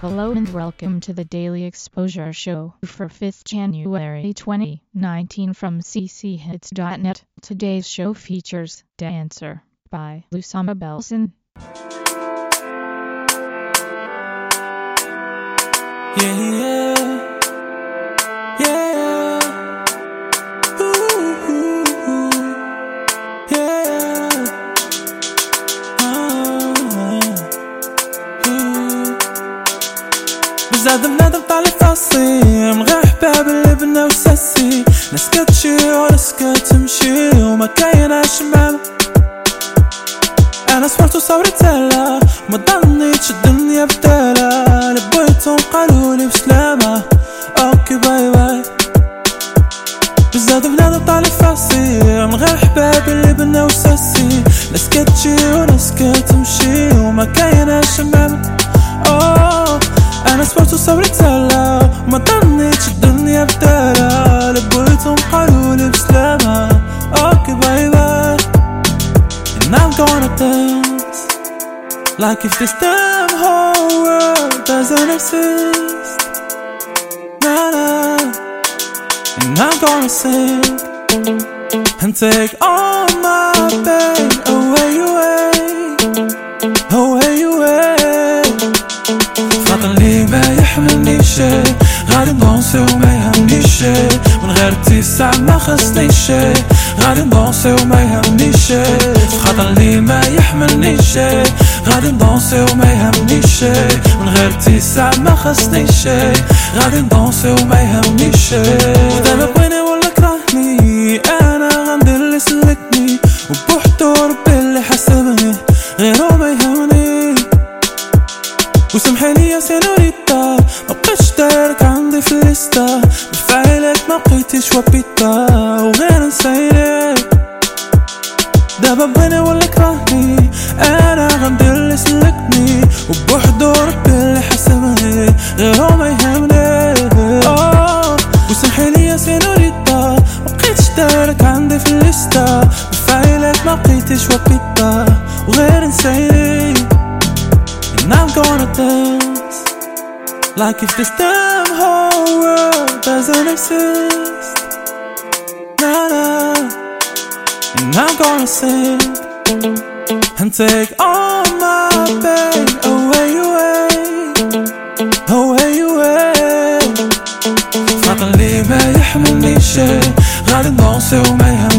Hello and welcome to the Daily Exposure Show for 5th January 2019 from cchits.net. Today's show features Dancer by Lusama Belson. Yeah, yeah, بزاد بنادم طالع فاصي من غير حباب اللي بنا وساسي ناس كتشي وناس كتمشي وما كاينة شمام أنا صبرت وصبري تالا ما ضنيتش الدنيا بدالا اللي بغيتهم قالولي بسلامة. أوكي باي باي. بزاف بنادم طالع فاسي من غير حبابي اللي بنا وساسي ناس كتجي وناس كتمشي وما اوه انا صبرت وصبري تالا وما ضنيتش الدنيا بدالا اللي بغيتهم قالولي بسلامة اوكي باي باي And I'm gonna dance Like if this damn whole world doesn't exist Nah, nah And I'm gonna sing And take all my pain away, away Away, شي غادي ندونسي وما يهمني شي من غير اتساع ما خصني شي غادي ندونسي وما يهمني شي خاطر اللي ما يحملني شي غادي ندونسي وما يهمني شي من غير اتساع ما خصني شي غادي ندونسي وما يهمني شي ودابا بغيني ولا كرهني أنا غندير اللي سلكني وبوحدو ربي اللي حسبني غيرو بفعلك ما بقيتيش وبيتا وغير نسيلك And I'm gonna dance Like if this damn whole world doesn't exist Nah, nah And I'm gonna sing And take all my pain away, away Away, away خاطر اللي ما يحملني شي غادي ندونسي وما يهمني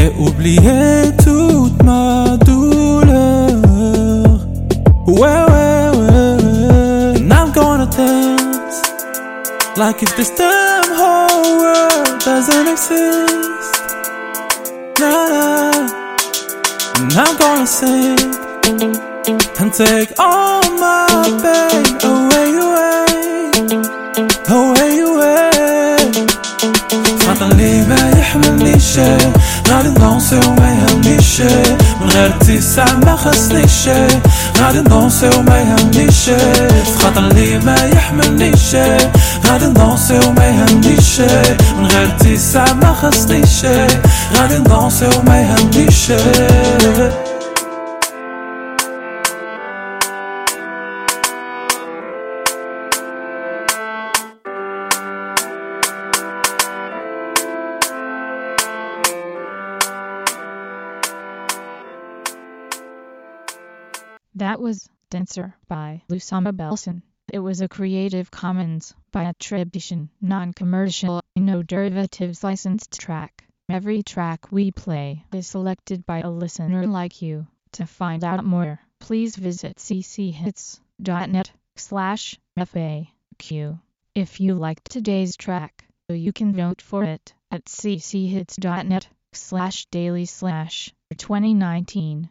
et oublier toute ma douleur. Ouais, ouais, ouais, ouais. And I'm gonna dance like if this damn whole world doesn't exist. Nah, and I'm gonna sing and take all my pain away, away. away away اللي ما يحملني غادي ندونسي وما يهمني شي من غير اتساع ما خصني غادي ندونسي وما يهمني شي خاطر اللي ما يحملني غادي ندونسي وما يهمني من غير اتساع ما خصني غادي ندونسي وما يهمني That was Dancer by Lusama Belson. It was a Creative Commons by attribution, non-commercial, no derivatives licensed track. Every track we play is selected by a listener like you. To find out more, please visit cchits.net slash FAQ. If you liked today's track, you can vote for it at cchits.net slash daily slash 2019